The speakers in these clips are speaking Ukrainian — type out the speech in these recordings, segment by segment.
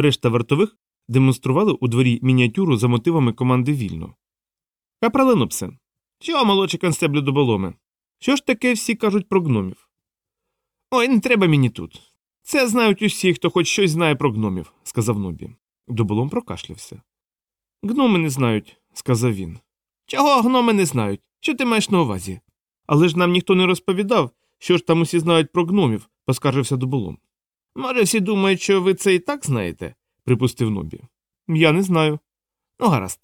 Решта вартових демонстрували у дворі мініатюру за мотивами команди вільно. Капрале Нупсен. Що, молодший констеблю доболоме? Що ж таке всі кажуть про гномів? Ой, не треба мені тут. Це знають усі, хто хоч щось знає про гномів, сказав Нобі. Доболом прокашлявся. Гноми не знають, сказав він. Чого гноми не знають? Що ти маєш на увазі? Але ж нам ніхто не розповідав, що ж там усі знають про гномів, поскаржився доболом. Може, всі думають, що ви це і так знаєте, припустив Нобі. Я не знаю. Ну, гаразд,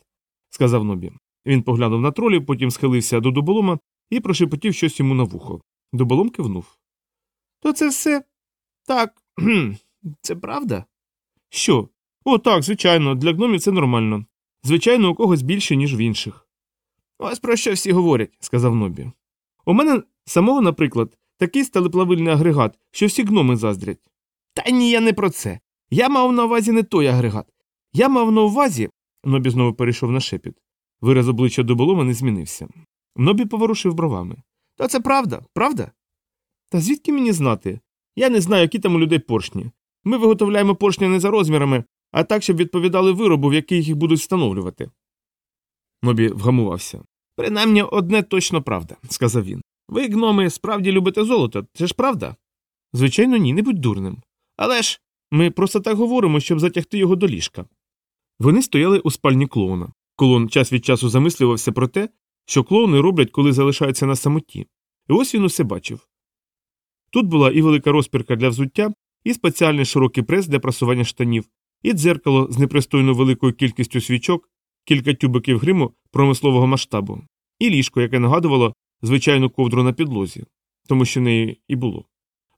сказав Нобі. Він поглянув на тролі, потім схилився до доболома і прошепотів щось йому на вухо. Доболом кивнув. То це все? Так, це правда? Що? О, так, звичайно, для гномів це нормально. Звичайно, у когось більше, ніж в інших. Ось про що всі говорять, сказав Нобі. У мене самого, наприклад, такий сталеплавильний агрегат, що всі гноми заздрять. Та ні, я не про це. Я мав на увазі не той агрегат. Я мав на увазі. Нобі знову перейшов на шепіт. Вираз обличчя доболома не змінився. Нобі поворушив бровами. Та це правда, правда? Та звідки мені знати? Я не знаю, які там у людей поршні. Ми виготовляємо поршні не за розмірами, а так, щоб відповідали виробу, в який їх будуть встановлювати. Нобі вгамувався. Принаймні одне точно правда, сказав він. Ви, гноми, справді любите золото, це ж правда? Звичайно, ні, не будь дурним. Але ж ми просто так говоримо, щоб затягти його до ліжка. Вони стояли у спальні клоуна. Колон час від часу замислювався про те, що клоуни роблять, коли залишаються на самоті. І ось він усе бачив. Тут була і велика розпірка для взуття, і спеціальний широкий прес для прасування штанів, і дзеркало з непристойно великою кількістю свічок, кілька тюбиків гриму промислового масштабу, і ліжко, яке нагадувало звичайну ковдру на підлозі, тому що неї і було.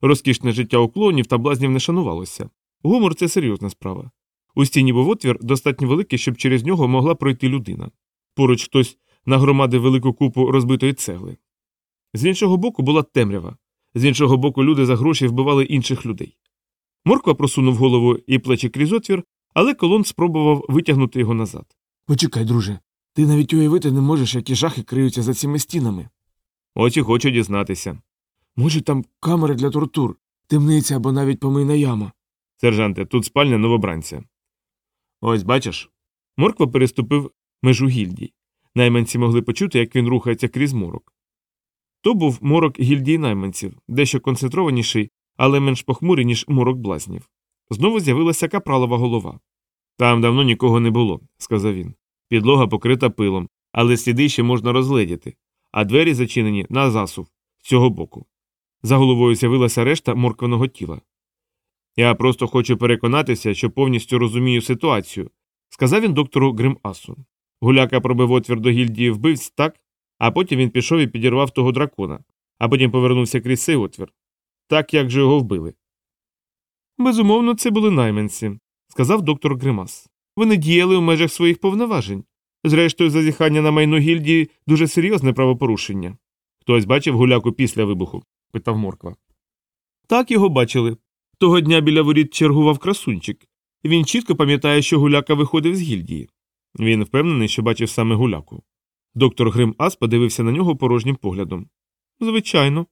Розкішне життя у клонів та блазнів не шанувалося. Гумор це серйозна справа. У стіні був отвір достатньо великий, щоб через нього могла пройти людина. Поруч хтось нагромадив велику купу розбитої цегли. З іншого боку була темрява, з іншого боку, люди за гроші вбивали інших людей. Морква просунув голову і плечі крізь отвір, але колон спробував витягнути його назад. Почекай, друже, ти навіть уявити не можеш, які жахи криються за цими стінами. Очі хочу дізнатися. Може, там камери для тортур, темниця або навіть помийна яма. Сержанте, тут спальня новобранця. Ось бачиш. Морква переступив межу гільдій. Найманці могли почути, як він рухається крізь морок. То був морок гільдії найманців, дещо концентрованіший, але менш похмурий, ніж морок блазнів. Знову з'явилася капралова голова. Там давно нікого не було, сказав він. Підлога покрита пилом, але сліди ще можна розгледіти, а двері зачинені на засув з цього боку. За головою з'явилася решта моркваного тіла. Я просто хочу переконатися, що повністю розумію ситуацію, сказав він доктору Гримасу. Гуляка пробив отвір до гільдії вбивць так, а потім він пішов і підірвав того дракона, а потім повернувся крізь цей отвір. Так як же його вбили. Безумовно, це були найманці, сказав доктор Гримас. Вони діяли у межах своїх повноважень. Зрештою, зазіхання на майно гільдії дуже серйозне правопорушення. Хтось бачив гуляку після вибуху? Питав Морква. Так його бачили. Того дня біля воріт чергував красунчик. Він чітко пам'ятає, що гуляка виходив з гільдії. Він впевнений, що бачив саме гуляку. Доктор Грим Ас подивився на нього порожнім поглядом. Звичайно.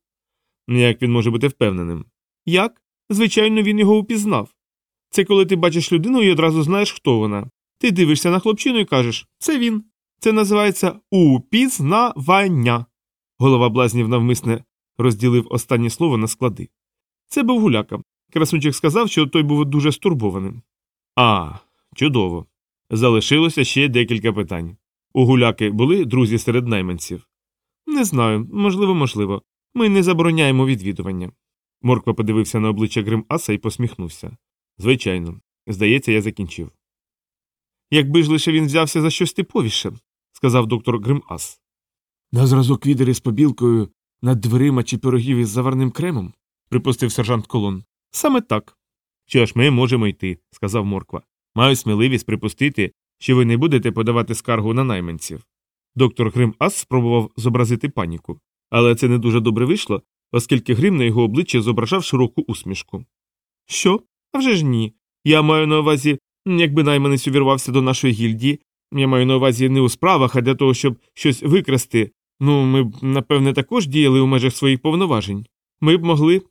Як він може бути впевненим? Як? Звичайно, він його упізнав. Це коли ти бачиш людину і одразу знаєш, хто вона. Ти дивишся на хлопчину і кажеш це він. Це називається упізнавання. Голова блазнів навмисне розділив останнє слово на склади. Це був гуляка. Красунчик сказав, що той був дуже стурбованим. А, чудово. Залишилося ще декілька питань. У гуляки були друзі серед найманців? Не знаю, можливо, можливо. Ми не забороняємо відвідування. Морква подивився на обличчя Грим-Аса і посміхнувся. Звичайно, здається, я закінчив. Якби ж лише він взявся за щось типовіше, сказав доктор Грим-Ас. На зразок відери з побілкою над дверима чи пирогів із заварним кремом? припустив сержант Колон. Саме так. Що ж, ми можемо йти, сказав Морква. Маю сміливість припустити, що ви не будете подавати скаргу на найманців. Доктор Грим Ас спробував зобразити паніку, але це не дуже добре вийшло, оскільки грим на його обличчі зображав широку усмішку. Що? А вже ж ні. Я маю на увазі, якби найманець увірвався до нашої гільдії, я маю на увазі не у справах, а для того, щоб щось викрасти. Ну, ми б, напевне, також діяли у межах своїх повноважень. Ми б могли.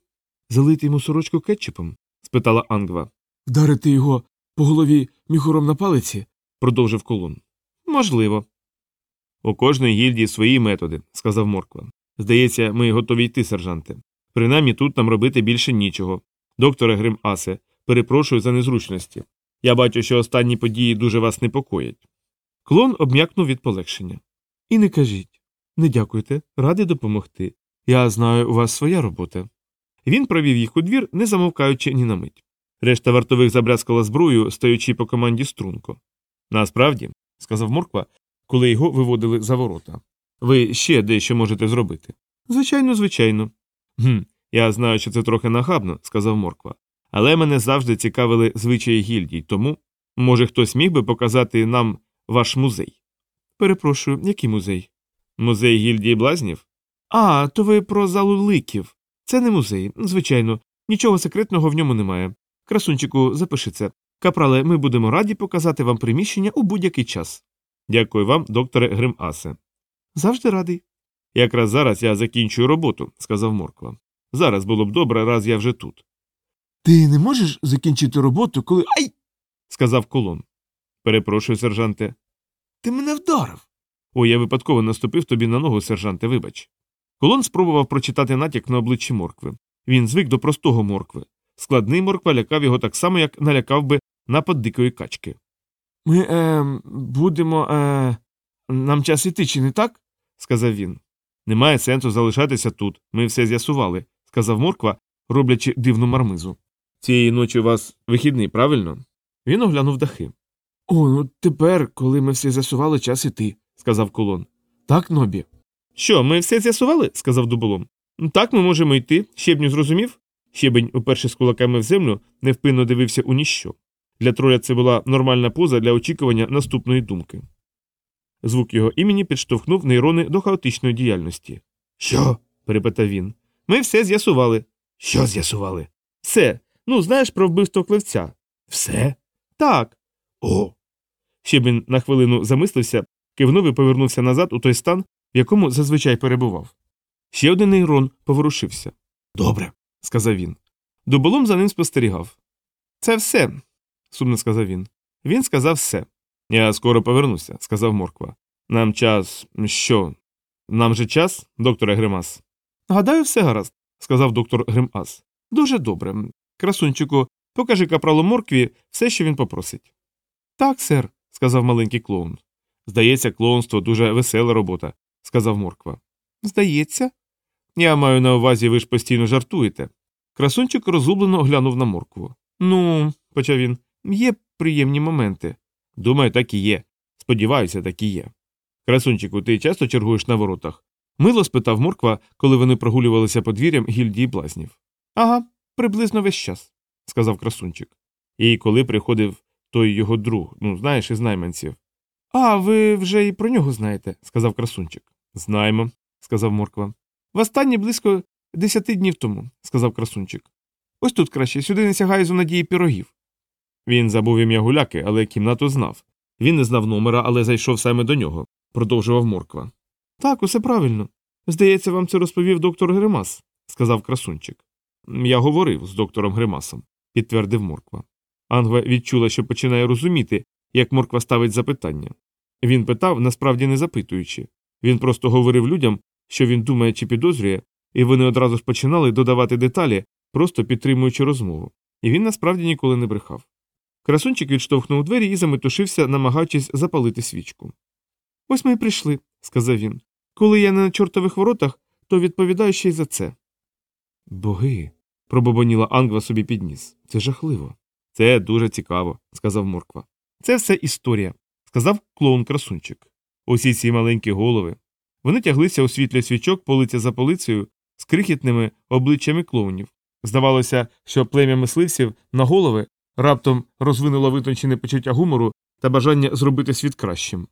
Залити йому сорочку кетчупом? спитала Ангва. Вдарити його по голові міхуром на палиці? продовжив колон. Можливо. У кожної гільдії свої методи, сказав Морква. Здається, ми готові йти, сержанте. Принаймні тут нам робити більше нічого. Докторе Грим Асе, перепрошую за незручності. Я бачу, що останні події дуже вас непокоять. Клон обм'якнув від полегшення. І не кажіть. Не дякуйте, радий допомогти. Я знаю, у вас своя робота. Він провів їх у двір, не замовкаючи ні на мить. Решта вартових забрязкала зброю, стаючи по команді струнко. Насправді, сказав Морква, коли його виводили за ворота. Ви ще дещо можете зробити. Звичайно, звичайно. «Гм, Я знаю, що це трохи нахабно, сказав Морква. Але мене завжди цікавили звичаї гільдій, тому, може, хтось міг би показати нам ваш музей. Перепрошую, який музей? Музей гільдії блазнів? А, то ви про залу ликів. Це не музей, звичайно, нічого секретного в ньому немає. Красунчику, запиши це. Капрале, ми будемо раді показати вам приміщення у будь-який час. Дякую вам, докторе Гримасе. Завжди радий. Якраз зараз я закінчую роботу, сказав Морква. Зараз було б добре, раз я вже тут. Ти не можеш закінчити роботу, коли. Ай! сказав колон. Перепрошую, сержанте. Ти мене вдарив. О, я випадково наступив тобі на ногу, сержанте, вибач. Колон спробував прочитати натяк на обличчі моркви. Він звик до простого моркви. Складний морква лякав його так само, як налякав би напад дикої качки. Ми е, будемо. Е, нам час іти, чи не так? сказав він. Немає сенсу залишатися тут. Ми все з'ясували, сказав морква, роблячи дивну мармизу. Цієї ночі у вас вихідний, правильно? Він оглянув дахи. О, ну тепер, коли ми все з'ясували, час іти, сказав колон. Так, Нобі. Що, ми все з'ясували? сказав дуболом. Так, ми можемо йти. Щебню зрозумів? Щебень, уперше з кулаками в землю, невпинно дивився у ніщо. Для троя це була нормальна поза для очікування наступної думки. Звук його імені підштовхнув нейрони до хаотичної діяльності. Що? перепитав він. Ми все з'ясували. Що з'ясували? Все. Ну, знаєш про вбивство клевця. Все? Так. О. Щебень на хвилину замислився, кивнув і повернувся назад у той стан, в якому зазвичай перебував. Ще один нейрон поворушився. Добре, сказав він. Дуболом за ним спостерігав. Це все, сумно сказав він. Він сказав все. Я скоро повернуся, сказав Морква. Нам час. що? Нам же час, докторе Гримас? Гадаю, все гаразд, сказав доктор Гримас. Дуже добре. Красунчику, покажи капралу Моркві все, що він попросить. Так, сер, сказав маленький клоун. Здається, клоунство дуже весела робота, сказав Морква. Здається. Я маю на увазі, ви ж постійно жартуєте. Красунчик розгублено оглянув на моркву. Ну, почав він, є приємні моменти. Думаю, так і є. Сподіваюся, так і є. Красунчику, ти часто чергуєш на воротах? Мило спитав морква, коли вони прогулювалися подвір'ям гільдії блазнів. Ага, приблизно весь час, сказав красунчик. І коли приходив той його друг, ну, знаєш, із найманців. А, ви вже і про нього знаєте, сказав красунчик. Знаємо, сказав морква. Востаннє близько десяти днів тому, сказав красунчик. Ось тут краще, сюди не сягає зо надії пірогів. Він забув ім'я гуляки, але кімнату знав. Він не знав номера, але зайшов саме до нього, продовжував морква. Так, усе правильно. Здається, вам це розповів доктор Гримас, сказав красунчик. Я говорив з доктором Гримасом, підтвердив морква. Ангва відчула, що починає розуміти, як морква ставить запитання. Він питав, насправді не запитуючи. Він просто говорив людям, що він думає чи підозрює, і вони одразу ж починали додавати деталі, просто підтримуючи розмову. І він насправді ніколи не брехав. Красунчик відштовхнув двері і заметушився, намагаючись запалити свічку. Ось ми й прийшли, сказав він. Коли я не на чортових воротах, то відповідаю ще й за це. Боги. пробобоніла Ангва собі підніс. Це жахливо. Це дуже цікаво, сказав Морква. Це все історія, сказав клоун красунчик. Усі ці маленькі голови. Вони тяглися у світлі свічок полиця за полицею з крихітними обличчями клоунів. Здавалося, що плем'я мисливців на голови раптом розвинуло витончене почуття гумору та бажання зробити світ кращим.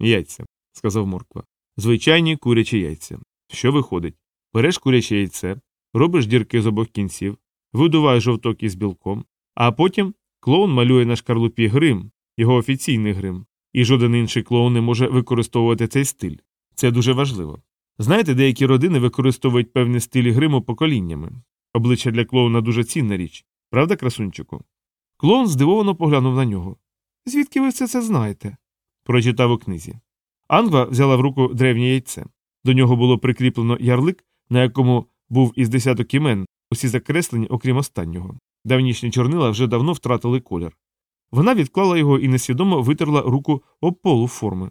Яйця, сказав Морква. Звичайні курячі яйця. Що виходить? Береш куряче яйце, робиш дірки з обох кінців, видуваєш жовток із білком, а потім клоун малює на шкарлупі грим, його офіційний грим, і жоден інший клоун не може використовувати цей стиль. Це дуже важливо. Знаєте, деякі родини використовують певні стилі гриму поколіннями. Обличчя для клоуна дуже цінна річ, правда, красунчику? Клоун здивовано поглянув на нього. Звідки ви все це знаєте? Прочитав у книзі. Ангва взяла в руку древнє яйце. До нього було прикріплено ярлик, на якому був із десяток імен, усі закреслені, окрім останнього. Давнішні чорнила вже давно втратили колір. Вона відклала його і несвідомо витерла руку об полу форми.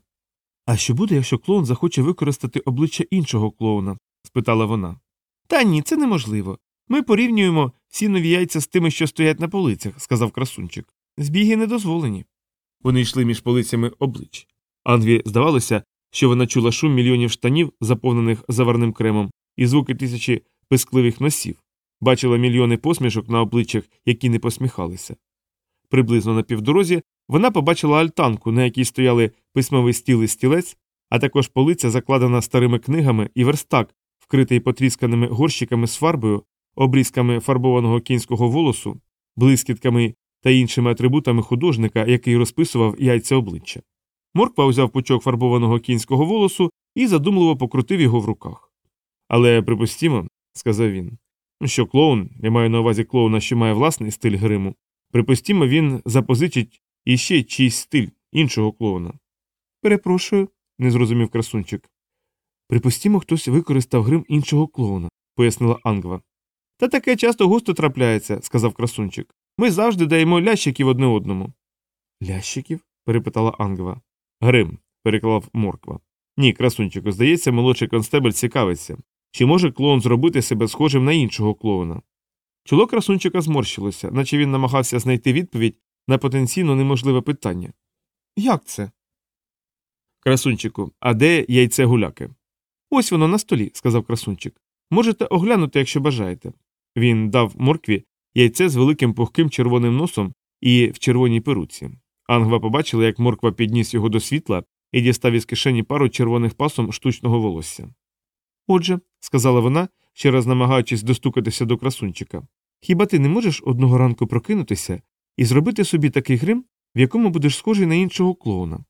А що буде, якщо клоун захоче використати обличчя іншого клоуна? спитала вона. Та ні, це неможливо. Ми порівнюємо всі нові яйця з тими, що стоять на полицях, сказав красунчик. Збіги не дозволені. Вони йшли між полицями облич. Ангві здавалося, що вона чула шум мільйонів штанів, заповнених заварним кремом, і звуки тисячі пискливих носів, бачила мільйони посмішок на обличчях, які не посміхалися. Приблизно на півдорозі вона побачила альтанку, на якій стояли письмовий стіл і стілець, а також полиця, закладена старими книгами, і верстак, вкритий потрісканими горщиками з фарбою, обрізками фарбованого кінського волосу, блискітками та іншими атрибутами художника, який розписував яйця обличчя. Морква взяв пучок фарбованого кінського волосу і задумливо покрутив його в руках. Але припустімо, сказав він, що клоун, я маю на увазі клоуна, що має власний стиль гриму, припустімо, він запозичить іще чийсь стиль іншого клоуна. Перепрошую, не зрозумів красунчик. Припустімо, хтось використав грим іншого клоуна, пояснила Ангва. Та таке часто густо трапляється, сказав красунчик. Ми завжди даємо лящиків одне одному. Лящиків? перепитала Ангва. Грим, переклав морква. Ні, красунчику, здається, молодший констебель цікавиться. Чи може клоун зробити себе схожим на іншого клоуна? Чоло красунчика зморщилося, наче він намагався знайти відповідь на потенційно неможливе питання. Як це? Красунчику, а де яйце гуляки? Ось воно на столі, сказав красунчик. Можете оглянути, якщо бажаєте. Він дав моркві яйце з великим пухким червоним носом і в червоній перуці. Ангва побачила, як морква підніс його до світла і дістав із кишені пару червоних пасом штучного волосся. Отже, сказала вона, ще раз намагаючись достукатися до красунчика, хіба ти не можеш одного ранку прокинутися і зробити собі такий грим, в якому будеш схожий на іншого клоуна?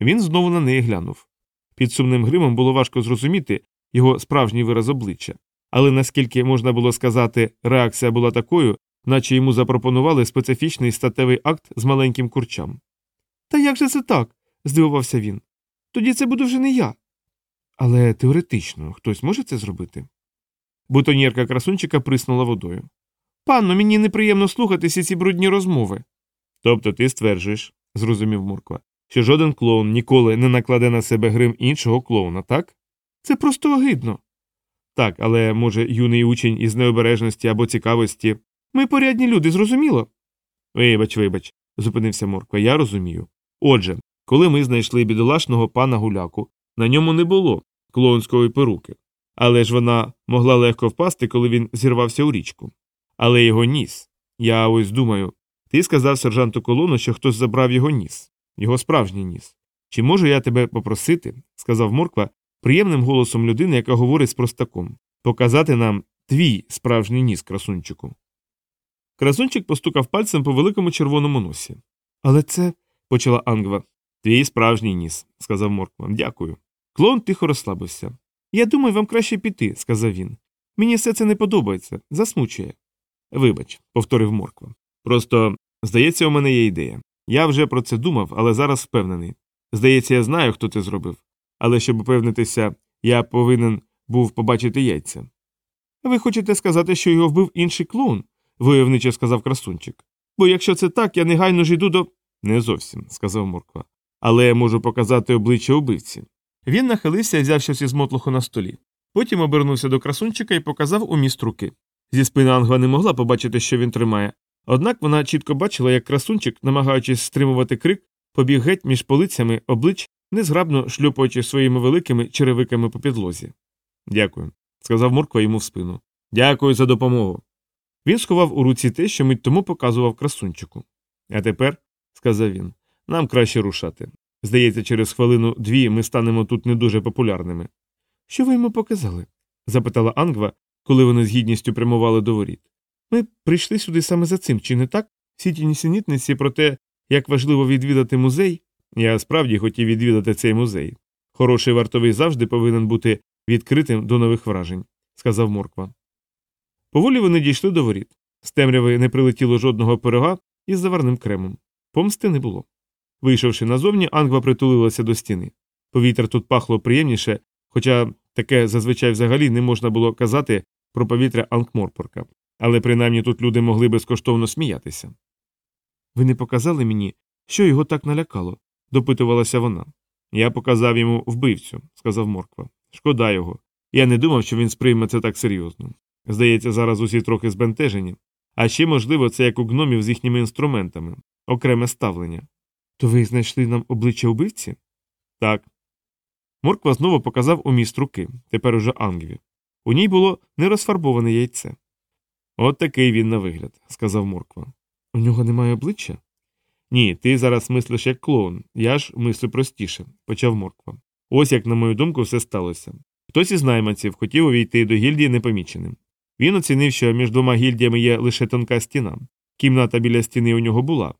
Він знову на неї глянув. Під сумним гримом було важко зрозуміти його справжній вираз обличчя, але наскільки можна було сказати, реакція була такою, наче йому запропонували специфічний статевий акт з маленьким курчам. Та як же це так? здивувався він. Тоді це буду вже не я. Але теоретично хтось може це зробити? Бутоньєрка красунчика приснула водою. Панно, мені неприємно слухати всі ці брудні розмови. Тобто ти стверджуєш, зрозумів Мурква, що жоден клоун ніколи не накладе на себе грим іншого клоуна, так? Це просто огидно. Так, але, може, юний учень із необережності або цікавості. Ми порядні люди, зрозуміло? Вибач, вибач, зупинився Морква, я розумію. Отже, коли ми знайшли бідолашного пана гуляку, на ньому не було клоунської перуки, але ж вона могла легко впасти, коли він зірвався у річку. Але його ніс. Я ось думаю, ти сказав сержанту колону, що хтось забрав його ніс, його справжній ніс. Чи можу я тебе попросити, сказав Морква приємним голосом людини, яка говорить з простаком, показати нам твій справжній ніс, красунчику. Красунчик постукав пальцем по великому червоному носі. Але це, почала Ангва. Твій справжній ніс, сказав Морква. Дякую. Клоун тихо розслабився. Я думаю, вам краще піти, сказав він. Мені все це не подобається, засмучує. Вибач, повторив Морква. Просто, здається, у мене є ідея. Я вже про це думав, але зараз впевнений. Здається, я знаю, хто це зробив. Але щоб упевнитися, я повинен був побачити яйця. Ви хочете сказати, що його вбив інший клоун? войовничо сказав красунчик. Бо якщо це так, я негайно ж йду до. Не зовсім, сказав Морква. Але я можу показати обличчя убивці. Він нахилився і взяв щось із мотлуху на столі. Потім обернувся до красунчика і показав уміст руки. Зі спини Ангва не могла побачити, що він тримає. Однак вона чітко бачила, як красунчик, намагаючись стримувати крик, побіг геть між полицями облич, незграбно шльопаючи своїми великими черевиками по підлозі. Дякую, сказав Морква йому в спину. Дякую за допомогу. Він сховав у руці те, що мить тому показував красунчику. А тепер, сказав він, нам краще рушати. Здається, через хвилину дві ми станемо тут не дуже популярними. Що ви йому показали? запитала Ангва, коли вони з гідністю прямували до воріт. Ми прийшли сюди саме за цим, чи не так? Всі ті нісенітниці про те, як важливо відвідати музей. Я справді хотів відвідати цей музей. Хороший вартовий завжди повинен бути відкритим до нових вражень, сказав Морква. Поволі вони дійшли до воріт. З темряви не прилетіло жодного пирога, із заварним кремом. Помсти не було. Вийшовши назовні, Ангва притулилася до стіни. Повітря тут пахло приємніше, хоча таке зазвичай взагалі не можна було казати про повітря Ангморпорка. Але принаймні тут люди могли безкоштовно сміятися. Ви не показали мені, що його так налякало, допитувалася вона. Я показав йому вбивцю, сказав Морква. Шкода його. Я не думав, що він сприйме це так серйозно. Здається, зараз усі трохи збентежені. А ще, можливо, це як у гномів з їхніми інструментами, окреме ставлення. То ви знайшли нам обличчя вбивці? Так. Морква знову показав уміст руки, тепер уже Ангві. У ній було нерозфарбоване яйце. От такий він на вигляд, сказав Морква. У нього немає обличчя? Ні, ти зараз мислиш як клоун, я ж мислю простіше, почав Морква. Ось як, на мою думку, все сталося. Хтось із найманців хотів увійти до гільдії непоміченим. Він оцінив, що між двома гільдіями є лише тонка стіна. Кімната біля стіни у нього була.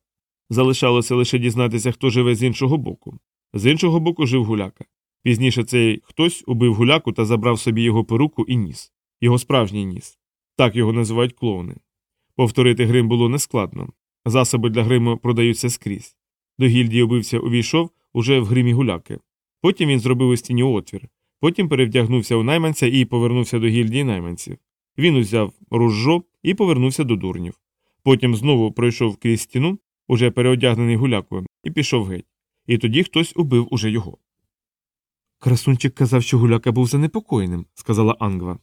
Залишалося лише дізнатися, хто живе з іншого боку. З іншого боку жив гуляка. Пізніше цей хтось убив гуляку та забрав собі його перуку і ніс, його справжній ніс. Так його називають клоуни. Повторити грим було нескладно. Засоби для гриму продаються скрізь. До гільдії убивця увійшов уже в гримі гуляки. Потім він зробив у стіні отвір, потім перевдягнувся у найманця і повернувся до гільдії найманців. Він узяв ружжо і повернувся до дурнів. Потім знову пройшов крізь стіну, уже переодягнений гулякою, і пішов геть. І тоді хтось убив уже його. Красунчик казав, що гуляка був занепокоєним, сказала Ангва.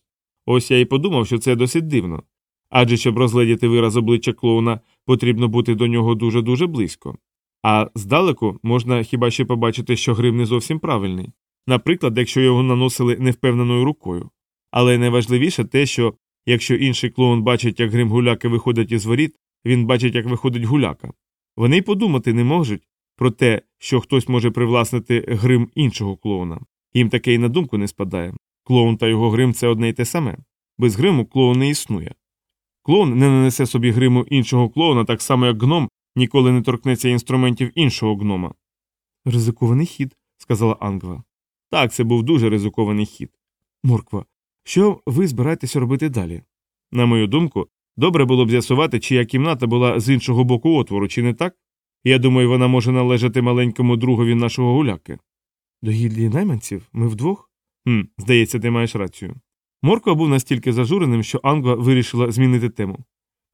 Ось я й подумав, що це досить дивно. Адже щоб розгледіти вираз обличчя клоуна, потрібно бути до нього дуже дуже близько. А здалеку можна хіба ще побачити, що грим не зовсім правильний. Наприклад, якщо його наносили невпевненою рукою. Але найважливіше те, що якщо інший клоун бачить, як грим гуляки виходить із воріт, він бачить, як виходить гуляка. Вони й подумати не можуть про те, що хтось може привласнити грим іншого клоуна. Їм таке й на думку не спадає. Клоун та його грим це одне й те саме. Без гриму клоун не існує. Клоун не нанесе собі гриму іншого клоуна, так само, як гном ніколи не торкнеться інструментів іншого гнома. Ризикований хід, сказала Ангва. Так, це був дуже ризикований хід. Морква, що ви збираєтеся робити далі? На мою думку, добре було б з'ясувати, чия кімната була з іншого боку отвору, чи не так? Я думаю, вона може належати маленькому другові нашого гуляки. До гільдії найманців? Ми вдвох? Хм, Здається, ти маєш рацію. Морква був настільки зажуреним, що Ангва вирішила змінити тему.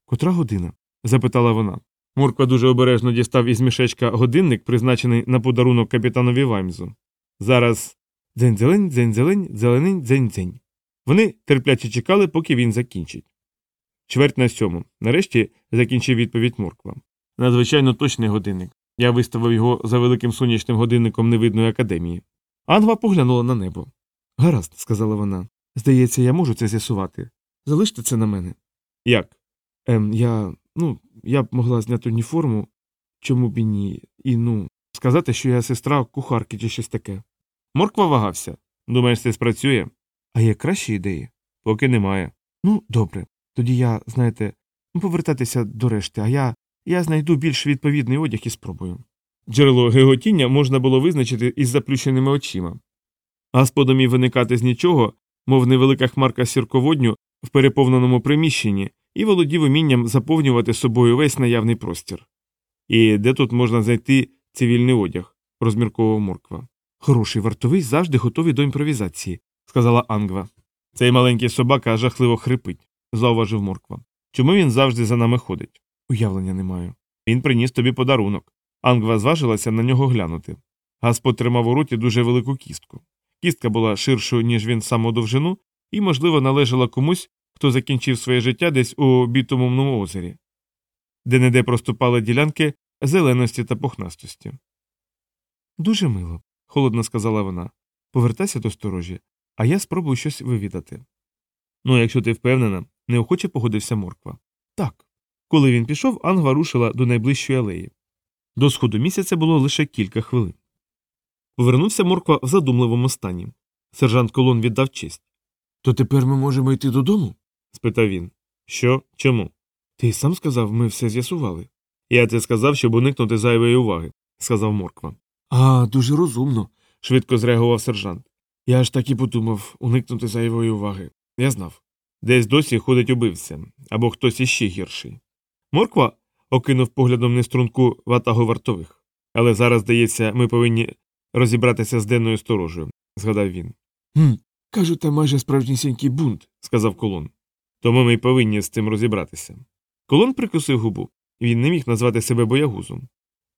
Котра година? запитала вона. Морква дуже обережно дістав із мішечка годинник, призначений на подарунок капітанові Ваймзу. Зараз дзень-зелень, дзень-зелень, зеленень, дзень-дзень. Вони терпляче чекали, поки він закінчить. Чверть на сьому. Нарешті закінчив відповідь Морква. Надзвичайно точний годинник. Я виставив його за великим сонячним годинником невидної академії. Ангва поглянула на небо. Гаразд, сказала вона. Здається, я можу це з'ясувати. Залиште це на мене. Як? Ем, я. ну, я б могла зняти уніформу, чому б і ні, і ну, сказати, що я сестра кухарки чи щось таке. Морква вагався. Думаєш, це спрацює? А є кращі ідеї? Поки немає. Ну, добре. Тоді я, знаєте, ну, повертатися до решти, а я. Я знайду більш відповідний одяг і спробую. Джерело геготіння можна було визначити із заплющеними очима. А з виникати з нічого, мов невелика хмарка сірководню в переповненому приміщенні, і володів умінням заповнювати собою весь наявний простір. І де тут можна знайти цивільний одяг, розмірковував Морква. Хороший вартовий завжди готовий до імпровізації, сказала Ангва. Цей маленький собака жахливо хрипить, зауважив Морква. Чому він завжди за нами ходить? Уявлення не маю. Він приніс тобі подарунок. Ангва зважилася на нього глянути. Гаспод тримав у роті дуже велику кістку. Кістка була ширшою, ніж він сам у довжину, і, можливо, належала комусь, хто закінчив своє життя десь у бітумовному озері, де неде проступали ділянки зеленості та пухнастості. Дуже мило, холодно сказала вона. Повертайся до сторожі, а я спробую щось вивідати. Ну, якщо ти впевнена, неохоче погодився морква. Так. Коли він пішов, Ангва рушила до найближчої алеї. До сходу місяця було лише кілька хвилин. Повернувся морква в задумливому стані. Сержант Колон віддав честь. То тепер ми можемо йти додому? спитав він. Що? Чому? Ти сам сказав, ми все з'ясували. Я це сказав, щоб уникнути зайвої уваги, сказав морква. А, дуже розумно, швидко зреагував сержант. Я ж так і подумав уникнути зайвої уваги. Я знав. Десь досі ходить убивця, або хтось іще гірший. Морква окинув поглядом неструнку ватагу вартових. Але зараз, здається, ми повинні розібратися з денною сторожею, згадав він. «Хм, Кажуть, там майже справжнісінький бунт, сказав колон. Тому ми й повинні з цим розібратися. Колон прикусив губу. Він не міг назвати себе боягузом.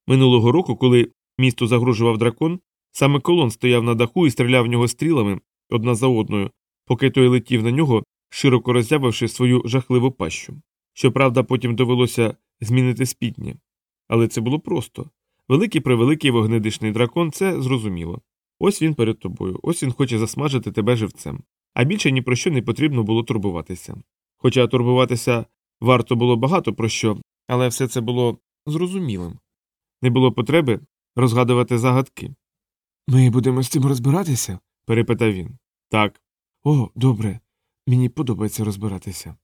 Минулого року, коли місту загрожував дракон, саме колон стояв на даху і стріляв в нього стрілами одна за одною, поки той летів на нього, широко роззявивши свою жахливу пащу. Щоправда, потім довелося змінити спідні. Але це було просто. Великий превеликий вогнедишний дракон це зрозуміло. Ось він перед тобою, ось він хоче засмажити тебе живцем. А більше ні про що не потрібно було турбуватися. Хоча турбуватися варто було багато про що, але все це було зрозумілим. Не було потреби розгадувати загадки. Ми будемо з цим розбиратися? перепитав він. Так. О, добре. Мені подобається розбиратися.